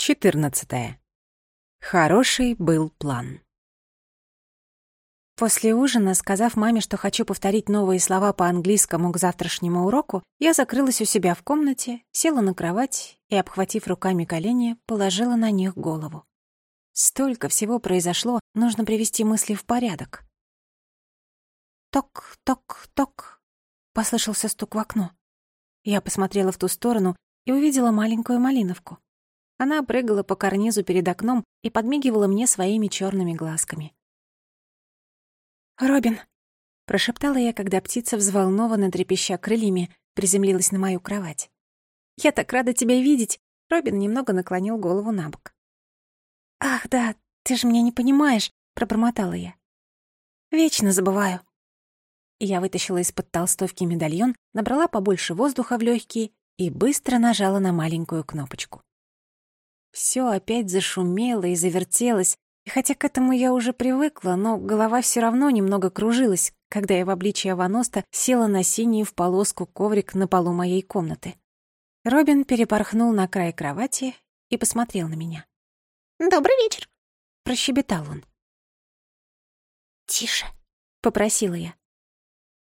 14. Хороший был план. После ужина, сказав маме, что хочу повторить новые слова по-английскому к завтрашнему уроку, я закрылась у себя в комнате, села на кровать и, обхватив руками колени, положила на них голову. Столько всего произошло, нужно привести мысли в порядок. «Ток, ток, ток», — послышался стук в окно. Я посмотрела в ту сторону и увидела маленькую малиновку. Она прыгала по карнизу перед окном и подмигивала мне своими черными глазками. «Робин!» — прошептала я, когда птица, взволнованно трепеща крыльями, приземлилась на мою кровать. «Я так рада тебя видеть!» Робин немного наклонил голову на бок. «Ах, да, ты же меня не понимаешь!» — пробормотала я. «Вечно забываю!» Я вытащила из-под толстовки медальон, набрала побольше воздуха в легкие и быстро нажала на маленькую кнопочку. Все опять зашумело и завертелось, и хотя к этому я уже привыкла, но голова все равно немного кружилась, когда я в обличии Аваноста села на синий в полоску коврик на полу моей комнаты. Робин перепорхнул на край кровати и посмотрел на меня. «Добрый вечер», — прощебетал он. «Тише», — попросила я.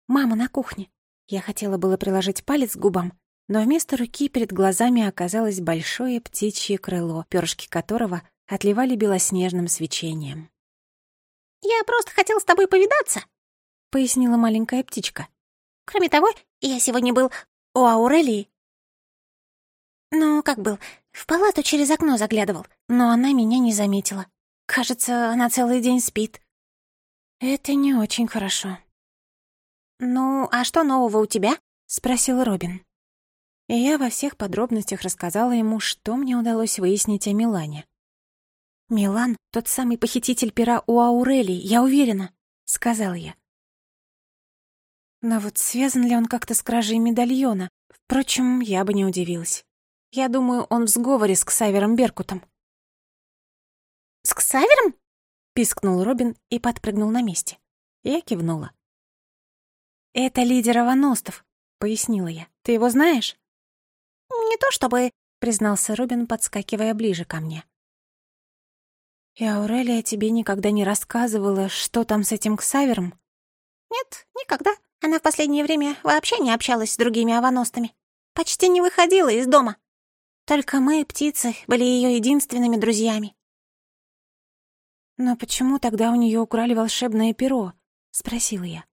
«Мама на кухне». Я хотела было приложить палец к губам, но вместо руки перед глазами оказалось большое птичье крыло, перышки которого отливали белоснежным свечением. «Я просто хотел с тобой повидаться», — пояснила маленькая птичка. «Кроме того, я сегодня был у Аурелии». «Ну, как был, в палату через окно заглядывал, но она меня не заметила. Кажется, она целый день спит». «Это не очень хорошо». «Ну, а что нового у тебя?» — спросил Робин. И я во всех подробностях рассказала ему, что мне удалось выяснить о Милане. «Милан — тот самый похититель пера у Аурелии, я уверена», — сказал я. Но вот связан ли он как-то с кражей медальона? Впрочем, я бы не удивилась. Я думаю, он в сговоре с Ксавером Беркутом. «С Ксавером?» — пискнул Робин и подпрыгнул на месте. Я кивнула. «Это лидер Аваностов», — пояснила я. «Ты его знаешь?» «Не то чтобы...» — признался Робин, подскакивая ближе ко мне. «И Аурелия тебе никогда не рассказывала, что там с этим Ксавером?» «Нет, никогда. Она в последнее время вообще не общалась с другими аваностами. Почти не выходила из дома. Только мы, птицы, были ее единственными друзьями». «Но почему тогда у нее украли волшебное перо?» — спросила я.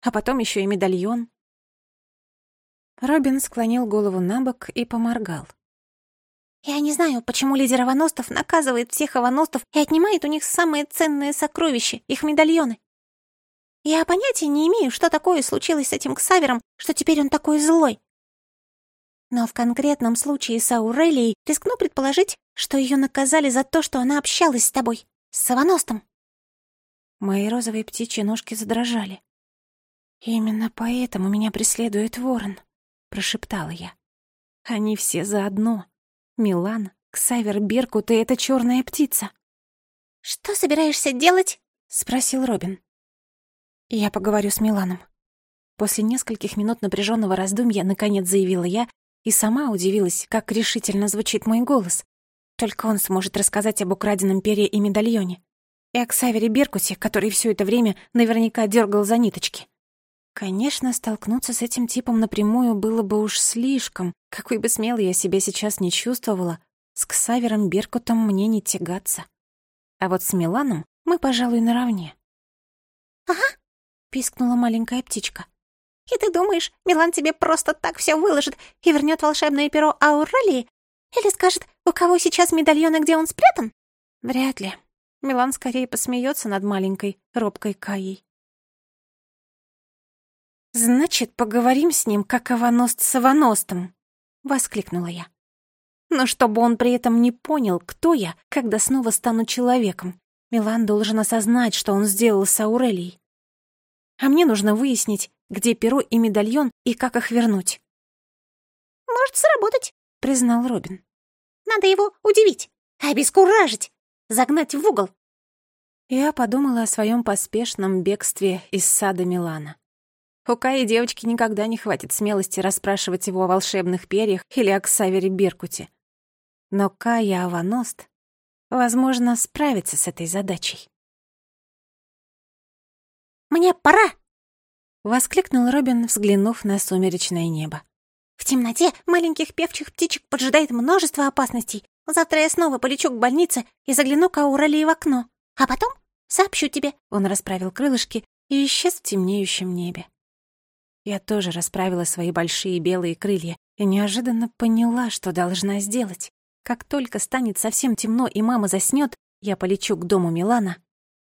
«А потом еще и медальон». Робин склонил голову на бок и поморгал. «Я не знаю, почему лидер Аваностов наказывает всех Аваностов и отнимает у них самые ценные сокровища, их медальоны. Я понятия не имею, что такое случилось с этим Ксавером, что теперь он такой злой. Но в конкретном случае с Аурелией рискну предположить, что ее наказали за то, что она общалась с тобой, с Аваностом». Мои розовые птичьи ножки задрожали. «Именно поэтому меня преследует ворон», прошептала я. Они все заодно. Милан, Ксавер Беркут и эта черная птица. «Что собираешься делать?» — спросил Робин. «Я поговорю с Миланом». После нескольких минут напряженного раздумья наконец заявила я и сама удивилась, как решительно звучит мой голос. Только он сможет рассказать об украденном перье и медальоне. И о Ксавере Беркуте, который все это время наверняка дергал за ниточки. Конечно, столкнуться с этим типом напрямую было бы уж слишком. Какой бы смелой я себя сейчас не чувствовала, с Ксавером Беркутом мне не тягаться. А вот с Миланом мы, пожалуй, наравне. «Ага», — пискнула маленькая птичка. «И ты думаешь, Милан тебе просто так все выложит и вернет волшебное перо Аурелии? Или скажет, у кого сейчас медальон и где он спрятан?» «Вряд ли. Милан скорее посмеется над маленькой, робкой Каей. «Значит, поговорим с ним, как Аваност с Аваностом!» — воскликнула я. «Но чтобы он при этом не понял, кто я, когда снова стану человеком, Милан должен осознать, что он сделал с Аурелией. А мне нужно выяснить, где перо и медальон и как их вернуть». «Может сработать», — признал Робин. «Надо его удивить, обескуражить, загнать в угол». Я подумала о своем поспешном бегстве из сада Милана. У Каи девочки никогда не хватит смелости расспрашивать его о волшебных перьях или о Ксавере Беркуте. Но Кая Аваност, возможно, справится с этой задачей. «Мне пора!» — воскликнул Робин, взглянув на сумеречное небо. «В темноте маленьких певчих птичек поджидает множество опасностей. Завтра я снова полечу к больнице и загляну к Ауралии в окно. А потом сообщу тебе». Он расправил крылышки и исчез в темнеющем небе. Я тоже расправила свои большие белые крылья и неожиданно поняла, что должна сделать. Как только станет совсем темно и мама заснёт, я полечу к дому Милана,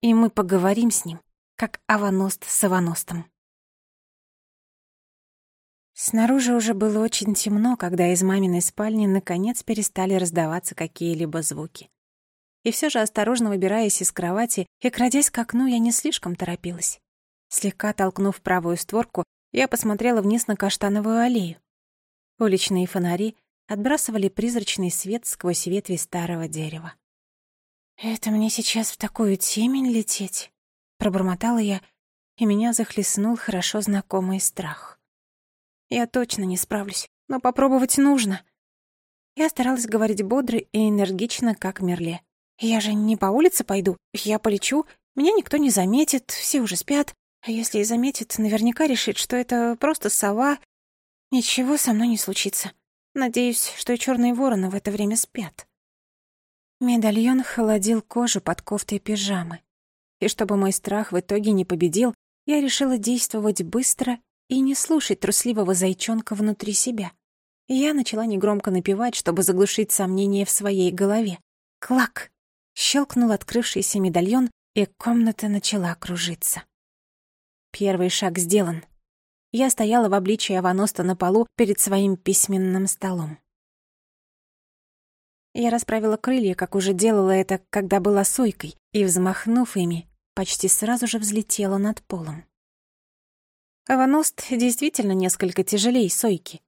и мы поговорим с ним, как аваност с аваностом. Снаружи уже было очень темно, когда из маминой спальни наконец перестали раздаваться какие-либо звуки. И все же, осторожно выбираясь из кровати и крадясь к окну, я не слишком торопилась. Слегка толкнув правую створку, я посмотрела вниз на каштановую аллею. Уличные фонари отбрасывали призрачный свет сквозь ветви старого дерева. «Это мне сейчас в такую темень лететь?» — пробормотала я, и меня захлестнул хорошо знакомый страх. «Я точно не справлюсь, но попробовать нужно». Я старалась говорить бодро и энергично, как Мерле. «Я же не по улице пойду, я полечу, меня никто не заметит, все уже спят, а если и заметит, наверняка решит, что это просто сова. Ничего со мной не случится. Надеюсь, что и черные вороны в это время спят. Медальон холодил кожу под кофтой пижамы. И чтобы мой страх в итоге не победил, я решила действовать быстро и не слушать трусливого зайчонка внутри себя. Я начала негромко напевать, чтобы заглушить сомнения в своей голове. «Клак!» — щелкнул открывшийся медальон, и комната начала кружиться. Первый шаг сделан. Я стояла в обличии Аваноста на полу перед своим письменным столом. Я расправила крылья, как уже делала это, когда была сойкой, и, взмахнув ими, почти сразу же взлетела над полом. Аваност действительно несколько тяжелее сойки.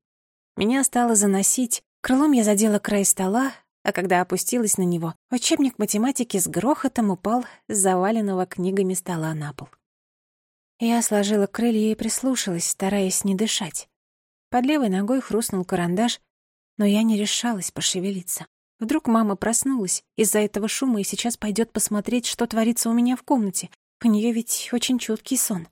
Меня стало заносить, крылом я задела край стола, а когда опустилась на него, учебник математики с грохотом упал с заваленного книгами стола на пол. Я сложила крылья и прислушалась, стараясь не дышать. Под левой ногой хрустнул карандаш, но я не решалась пошевелиться. Вдруг мама проснулась из-за этого шума и сейчас пойдет посмотреть, что творится у меня в комнате. У нее ведь очень чуткий сон.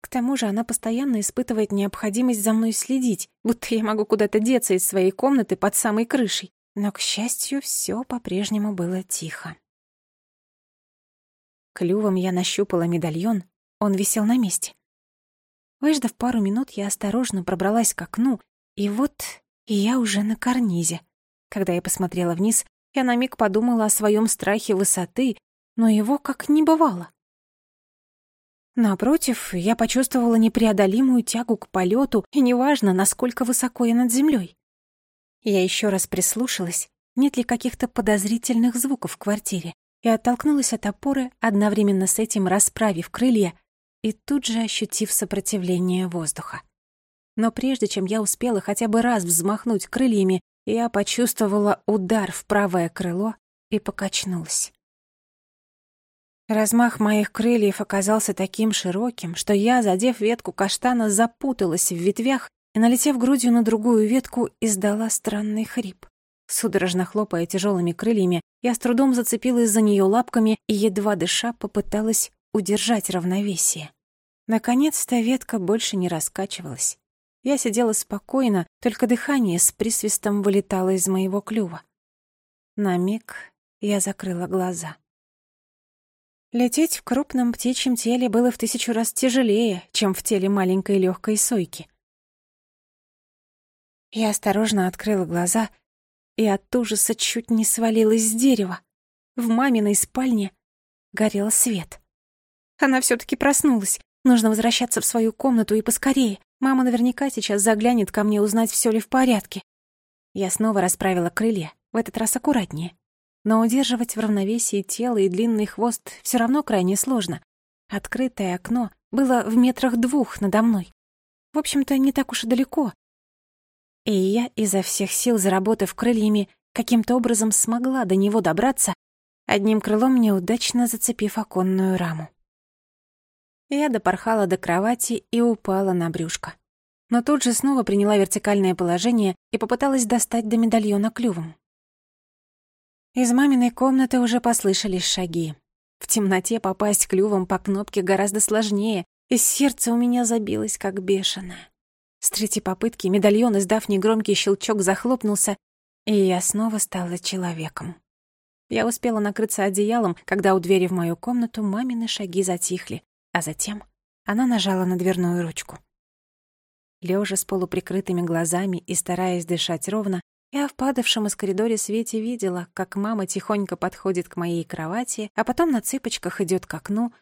К тому же она постоянно испытывает необходимость за мной следить, будто я могу куда-то деться из своей комнаты под самой крышей. Но, к счастью, все по-прежнему было тихо. Клювом я нащупала медальон, он висел на месте. Выждав пару минут, я осторожно пробралась к окну, и вот и я уже на карнизе. Когда я посмотрела вниз, я на миг подумала о своем страхе высоты, но его как не бывало. Напротив, я почувствовала непреодолимую тягу к полету, и неважно, насколько высоко я над землей. Я еще раз прислушалась, нет ли каких-то подозрительных звуков в квартире, и оттолкнулась от опоры, одновременно с этим расправив крылья и тут же ощутив сопротивление воздуха. Но прежде чем я успела хотя бы раз взмахнуть крыльями, я почувствовала удар в правое крыло и покачнулась. Размах моих крыльев оказался таким широким, что я, задев ветку каштана, запуталась в ветвях и, налетев грудью на другую ветку, издала странный хрип. Судорожно хлопая тяжелыми крыльями, я с трудом зацепилась за нее лапками и, едва дыша, попыталась удержать равновесие. Наконец-то ветка больше не раскачивалась. Я сидела спокойно, только дыхание с присвистом вылетало из моего клюва. На миг я закрыла глаза. Лететь в крупном птичьем теле было в тысячу раз тяжелее, чем в теле маленькой легкой сойки. Я осторожно открыла глаза и от ужаса чуть не свалилась с дерева. В маминой спальне горел свет. Она все таки проснулась. Нужно возвращаться в свою комнату и поскорее. Мама наверняка сейчас заглянет ко мне узнать, все ли в порядке. Я снова расправила крылья, в этот раз аккуратнее. Но удерживать в равновесии тело и длинный хвост все равно крайне сложно. Открытое окно было в метрах двух надо мной. В общем-то, не так уж и далеко. И я, изо всех сил заработав крыльями, каким-то образом смогла до него добраться, одним крылом неудачно зацепив оконную раму. Я допорхала до кровати и упала на брюшко. Но тут же снова приняла вертикальное положение и попыталась достать до медальона клювом. Из маминой комнаты уже послышались шаги. В темноте попасть клювом по кнопке гораздо сложнее, и сердце у меня забилось как бешеное. С третьей попытки медальон, издав негромкий щелчок, захлопнулся, и я снова стала человеком. Я успела накрыться одеялом, когда у двери в мою комнату мамины шаги затихли, а затем она нажала на дверную ручку. Лежа с полуприкрытыми глазами и стараясь дышать ровно, я в падавшем из коридора свете видела, как мама тихонько подходит к моей кровати, а потом на цыпочках идет к окну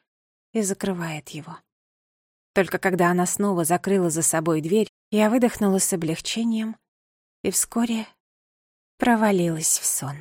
и закрывает его. Только когда она снова закрыла за собой дверь, я выдохнула с облегчением и вскоре провалилась в сон.